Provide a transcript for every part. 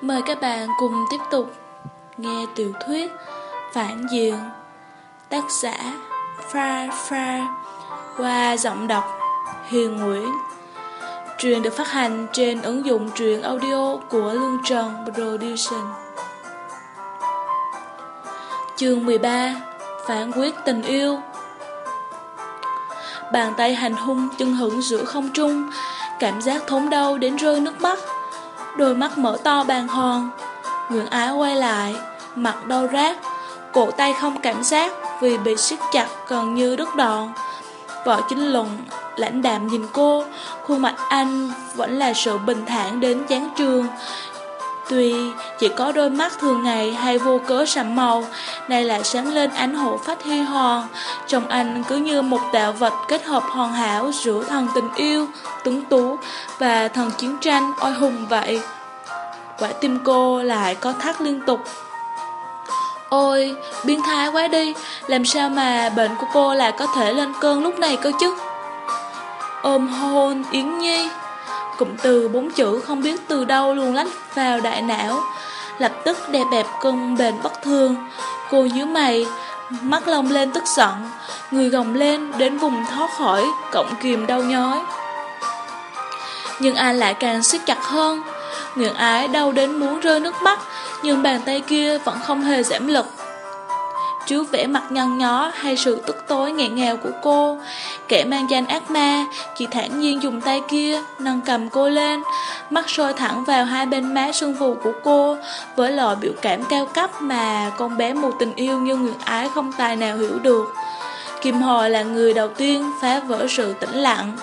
Mời các bạn cùng tiếp tục nghe tiểu thuyết Phản Diện, Tác giả Fra Fra qua giọng đọc Hiền Nguyễn. Truyền được phát hành trên ứng dụng truyện audio của Lương Trần Production Chương 13 Phản quyết tình yêu. Bàn tay hành hung chân hững giữa không trung, Cảm giác thốn đau đến rơi nước mắt. Đôi mắt mở to bàn hòn. Nguyễn Ái quay lại, Mặt đau rát. Cổ tay không cảm giác Vì bị siết chặt gần như đứt đoạn. Võ chính luận lãnh đạm nhìn cô. Khuôn mặt anh vẫn là sự bình thản đến chán trường. Tuy chỉ có đôi mắt thường ngày hay vô cớ sẫm màu, nay lại sáng lên ánh hộ phách hy hoàng. Trong anh cứ như một tạo vật kết hợp hoàn hảo giữa thần tình yêu, tuấn tú và thần chiến tranh oai hùng vậy. Quả tim cô lại có thắt liên tục. Ôi, biến thái quá đi, làm sao mà bệnh của cô lại có thể lên cơn lúc này cơ chứ? Ôm hôn Yến Nhi Cụm từ bốn chữ không biết từ đâu luôn lách vào đại não. Lập tức đẹp bẹp cơn bệnh bất thường. Cô nhíu mày, Mắt lông lên tức giận. Người gồng lên đến vùng thoát khỏi, Cộng kìm đau nhói. Nhưng anh lại càng siết chặt hơn? Nguyện ái đau đến muốn rơi nước mắt, Nhưng bàn tay kia vẫn không hề giảm lực. Trước vẻ mặt nhăn nhó hay sự tức tối nghẹn ngào của cô Kẻ mang danh ác ma, Chỉ thản nhiên dùng tay kia, Nâng cầm cô lên. Mắt soi thẳng vào hai bên má sưng phù của cô, Với loại biểu cảm cao cấp Mà con bé một tình yêu như người ái Không tài nào hiểu được. Kim Hồi là người đầu tiên phá vỡ sự tĩnh lặng.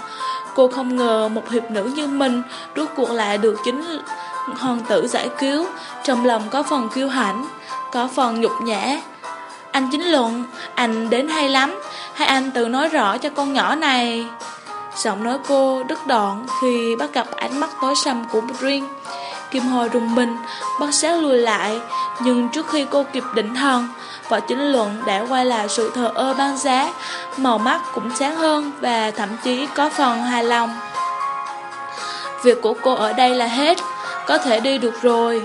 Cô không ngờ một hiệp nữ như mình Rốt cuộc lại được chính hoàng tử giải cứu, Trong lòng có phần kiêu hãnh, Có phần nhục nhã anh chính luận, anh đến hay lắm, hay anh tự nói rõ cho con nhỏ này. Giọng nói cô đứt đoạn khi bắt gặp ánh mắt tối sầm của Brin. Kim Hồi rùng mình, bắt sáng lùi lại, nhưng trước khi cô kịp định thần, vợ chính luận đã quay lại sự thờ ơ ban giá, màu mắt cũng sáng hơn và thậm chí có phần hài lòng. Việc của cô ở đây là hết, có thể đi được rồi.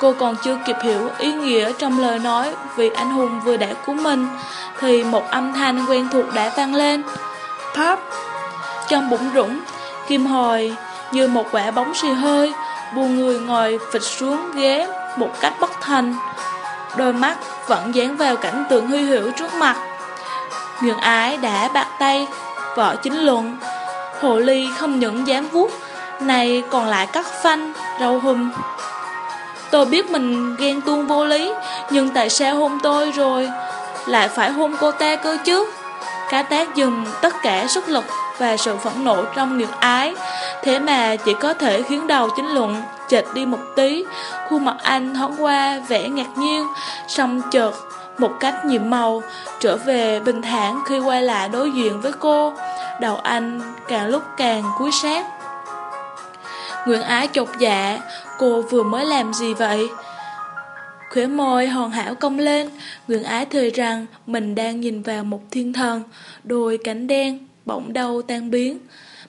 Cô còn chưa kịp hiểu ý nghĩa trong lời nói vì anh hùng vừa đã cứu mình, Thì một âm thanh quen thuộc đã vang lên. Pop! Trong bụng rũng Kim hồi như một quả bóng xì hơi, Buồn người ngồi phịch xuống ghế một cách bất thành. Đôi mắt vẫn dán vào cảnh tượng huy hiểu trước mặt. Nguyễn ái đã bạc tay Võ chính luận. Hồ ly không những dám vuốt, Này còn lại cắt phanh, Râu hùm. Tôi biết mình ghen tuông vô lý, Nhưng tại sao hôn tôi rồi? Lại phải hôn cô ta cơ chứ? Cá tác dừng tất cả sức lực Và sự phẫn nộ trong nghiệt ái. Thế mà chỉ có thể khiến đầu chính luận Chệch đi một tí. Khuôn mặt anh thoáng qua vẻ ngạc nhiên Xong chợt một cách nhiệm màu, Trở về bình thản khi quay lại đối diện với cô. Đầu anh càng lúc càng cúi sát. Nguyễn Ái chột dạ Cô vừa mới làm gì vậy? Khóe môi hoàn hảo cong lên Nguyễn Ái thời rằng Mình đang nhìn vào một thiên thần Đôi cánh đen Bỗng đầu tan biến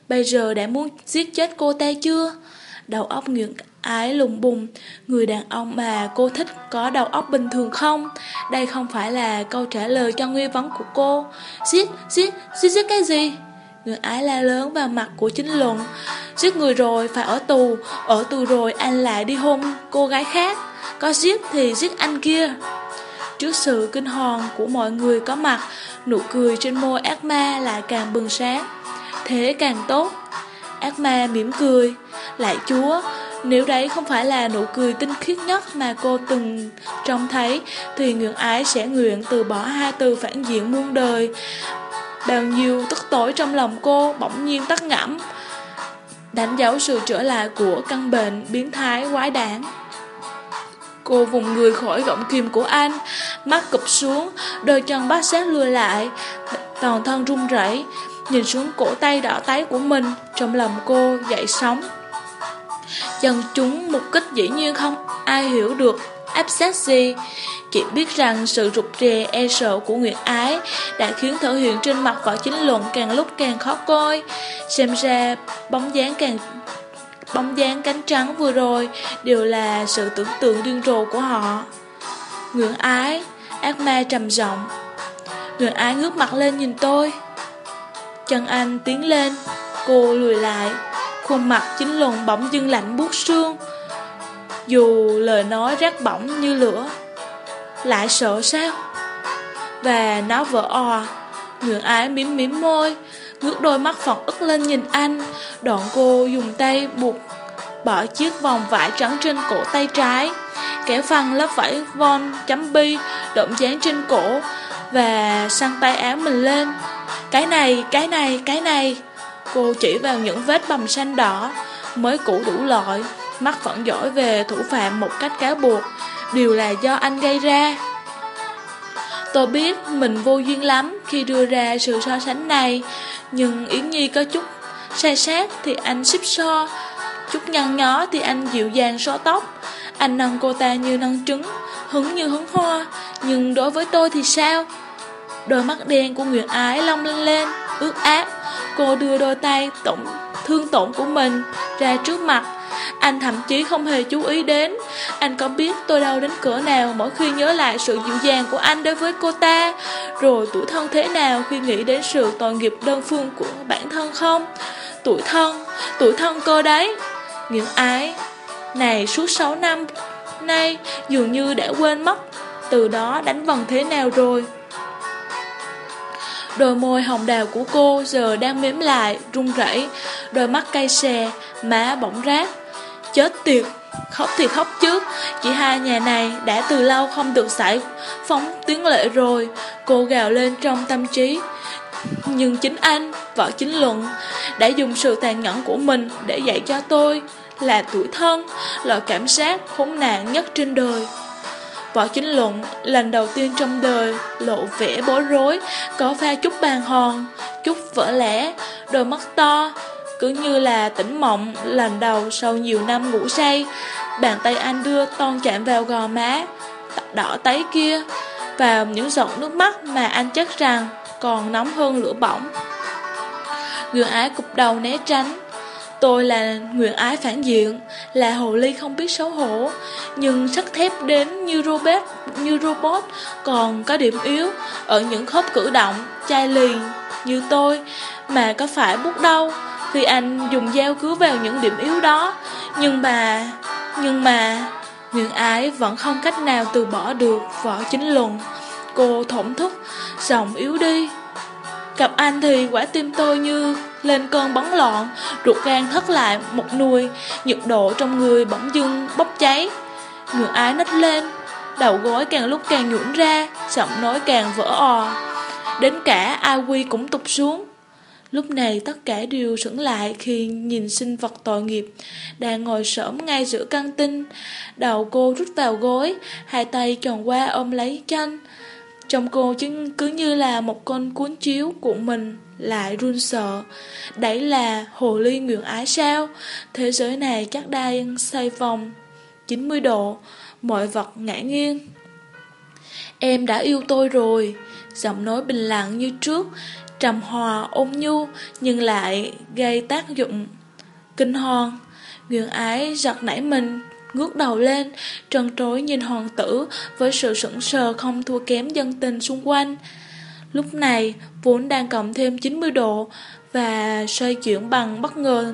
Bây giờ đã muốn giết chết cô ta chưa? Đầu óc Nguyễn Ái lùng bùng Người đàn ông mà cô thích Có đầu óc bình thường không? Đây không phải là câu trả lời cho nghi vấn của cô Giết, giết, giết, giết cái gì? Người ái la lớn vào mặt của chính luận. Giết người rồi phải ở tù Ở tù rồi anh lại đi hôn cô gái khác. Có giết thì giết anh kia. Trước sự kinh hoàng của mọi người có mặt, Nụ cười trên môi ác ma lại càng bừng sáng. Thế càng tốt. Ác ma mỉm cười. Lại chúa, Nếu đấy không phải là nụ cười tinh khiết nhất mà cô từng trông thấy, Thì Nguyễn Ái sẽ nguyện từ bỏ hai từ phản diện muôn đời. Bao nhiêu tức tối trong lòng cô bỗng nhiên tắt ngẫm. Đánh dấu sự trở lại của căn bệnh biến thái quái đản. Cô vùng người khỏi gọng kìm của anh, Mắt cụp xuống, Đôi chân bác sát lùi lại, Toàn thân run rẩy, Nhìn xuống cổ tay đỏ tái của mình, Trong lòng cô dậy sóng. Chân chúng mục kích dĩ nhiên không ai hiểu được áp sát gì Chị biết rằng sự rụt rè e sợ của Nguyệt Ái đã khiến thể hiện trên mặt võ chính luận càng lúc càng khó coi. Xem ra bóng dáng càng bóng dáng cánh trắng vừa rồi đều là sự tưởng tượng điên rồ của họ. Nguyệt ái, ác ma trầm giọng. Nguyệt ái ngước mặt lên nhìn tôi. Chân anh tiến lên, cô lùi lại, khuôn mặt chính luận bỗng dưng lạnh buốt xương. Dù lời nói rát bỏng như lửa, lại sợ sao? Và nó vỡ ò, Người ái mím mím môi, ngước đôi mắt phật ức lên nhìn anh, đoạn cô dùng tay buộc bỏ chiếc vòng vải trắng trên cổ tay trái, kéo phăng lớp vải von chấm bi động dán trên cổ và sang tay áo mình lên. Cái này, cái này, cái này. Cô chỉ vào những vết bầm xanh đỏ, mới cũ đủ loại, mắt vẫn dõi về thủ phạm một cách cáo buộc, đều là do anh gây ra. Tôi biết mình vô duyên lắm khi đưa ra sự so sánh này, nhưng Yến Nhi có chút sai sát thì anh xếp so, chút nhăn nhó thì anh dịu dàng so tóc. Anh nâng cô ta như nâng trứng, hứng như hứng hoa, nhưng đối với tôi thì sao? Đôi mắt đen của Nguyệt Ái long lên lên, ướt át. Cô đưa đôi tay tổn, thương tổn của mình ra trước mặt. Anh thậm chí không hề chú ý đến. Anh có biết tôi đau đến cỡ nào Mỗi khi nhớ lại sự dịu dàng của anh đối với cô ta? Rồi tuổi thân thế nào Khi nghĩ đến sự tội nghiệp đơn phương của bản thân không? Tuổi thân Tuổi thân cơ đấy. Những ái. Này suốt 6 năm Nay dường như đã quên mất. Từ đó đánh vần thế nào rồi? Đôi môi hồng đào của cô giờ đang mếm lại, run rẩy, đôi mắt cay xè, má bỗng rát. Chết tiệt, khóc thì khóc chứ, chị hai nhà này đã từ lâu không được giải phóng tiếng lệ rồi, cô gào lên trong tâm trí. Nhưng chính anh, vợ chính luận, đã dùng sự tàn nhẫn của mình để dạy cho tôi là tuổi thân, loại cảm giác khốn nạn nhất trên đời. Võ chính luận lần đầu tiên trong đời lộ vẻ bối rối, có pha chút bàn hòn, chút vỡ lẽ, đôi mắt to, cứ như là tỉnh mộng lần đầu sau nhiều năm ngủ say. Bàn tay anh đưa ton chạm vào gò má, đỏ tấy kia, vào những giọt nước mắt mà anh chắc rằng còn nóng hơn lửa bỏng. Người ái cục đầu né tránh, Tôi là nguyện ái phản diện, là hồ ly không biết xấu hổ, nhưng sắt thép đến như robot, như robot còn có điểm yếu ở những khớp cử động, chai lì như tôi, mà có phải bút đâu khi anh dùng dao cứu vào những điểm yếu đó. Nhưng mà, nhưng mà, Nguyễn ái vẫn không cách nào từ bỏ được võ chính luận. Cô thổn thức, giọng yếu đi. Gặp anh thì quả tim tôi như lên cơn bắn loạn, ruột gan thất lại một nuôi, nhiệt độ trong người bỗng dưng bốc cháy. Nguyễn ái nít lên, đầu gối càng lúc càng nhũn ra, giọng nói càng vỡ ò. Đến cả ai Quy cũng tụt xuống. Lúc này tất cả đều sững lại khi nhìn sinh vật tội nghiệp đang ngồi sớm ngay giữa căn tin. Đầu cô rút vào gối, hai tay tròn qua ôm lấy chân. Trong cô chứng cứ như là một con cuốn chiếu của mình lại run sợ. Đấy là hồ ly nguyện ái sao? Thế giới này chắc đang xoay vòng 90 độ, mọi vật ngã nghiêng. Em đã yêu tôi rồi, giọng nói bình lặng như trước, trầm hòa ôm nhu nhưng lại gây tác dụng kinh hoàng Nguyện ái giật nảy mình, ngước đầu lên, trân trối nhìn hoàng tử với sự sững sờ không thua kém dân tình xung quanh. Lúc này, vốn đang cộng thêm 90 độ và xoay chuyển bằng bất ngờ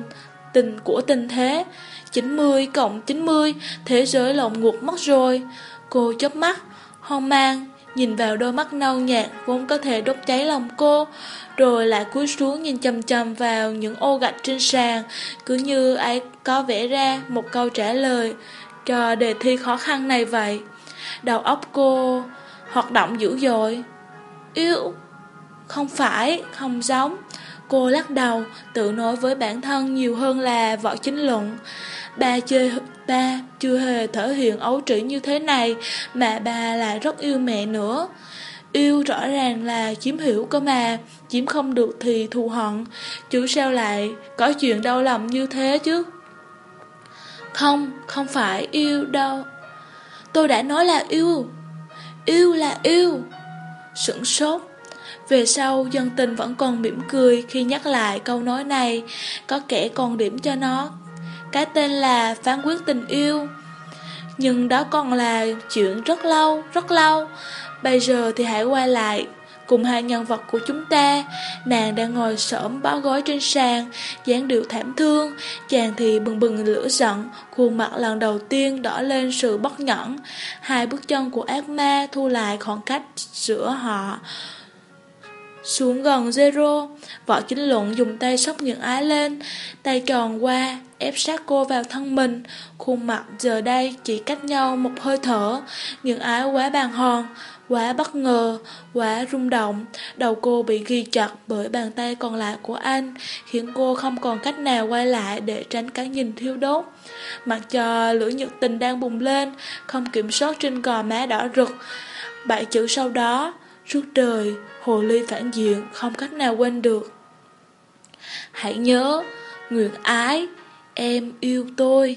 tình của tình thế. 90 cộng 90, thế giới lộn ngược mất rồi. Cô chớp mắt, hoang mang, nhìn vào đôi mắt nâu nhạt vốn có thể đốt cháy lòng cô, rồi lại cúi xuống nhìn chầm chầm vào những ô gạch trên sàn, cứ như ai có vẽ ra một câu trả lời cho đề thi khó khăn này vậy. Đầu óc cô hoạt động dữ dội. Yêu Không phải, không giống Cô lắc đầu, tự nói với bản thân nhiều hơn là võ chính luận Ba chơi ba chưa hề thể hiện ấu trĩ như thế này Mà ba lại rất yêu mẹ nữa. Yêu rõ ràng là chiếm hiểu cơ mà Chiếm không được thì thù hận. Chứ sao lại có chuyện đau lòng như thế chứ? Không, không phải yêu đâu. Tôi đã nói là yêu. Yêu là yêu. Sửng sốt. Về sau dân tình vẫn còn mỉm cười Khi nhắc lại câu nói này. Có kẻ còn điểm cho nó cái tên là phán quyết tình yêu. Nhưng đó còn là chuyện rất lâu, rất lâu. Bây giờ thì hãy quay lại cùng hai nhân vật của chúng ta. Nàng đang ngồi xổm bó gối trên sàn, dáng điệu thảm thương, chàng thì bừng bừng lửa giận, khuôn mặt lần đầu tiên đỏ lên sự bất nhẫn. Hai bước chân của ác ma thu lại khoảng cách giữa họ. Xuống gần zero, võ chính luận dùng tay sóc những ái lên, tay tròn qua, ép sát cô vào thân mình, khuôn mặt giờ đây chỉ cách nhau một hơi thở, những ái quá bàng hoàng, quá bất ngờ, quá rung động, đầu cô bị ghi chặt bởi bàn tay còn lại của anh, khiến cô không còn cách nào quay lại để tránh cái nhìn thiêu đốt. Mặc cho lửa nhiệt tình đang bùng lên, không kiểm soát trên gò má đỏ rực. Bảy chữ sau đó, suốt đời, hồ ly phản diện, không cách nào quên được. Hãy nhớ, nguyện ái, em yêu tôi.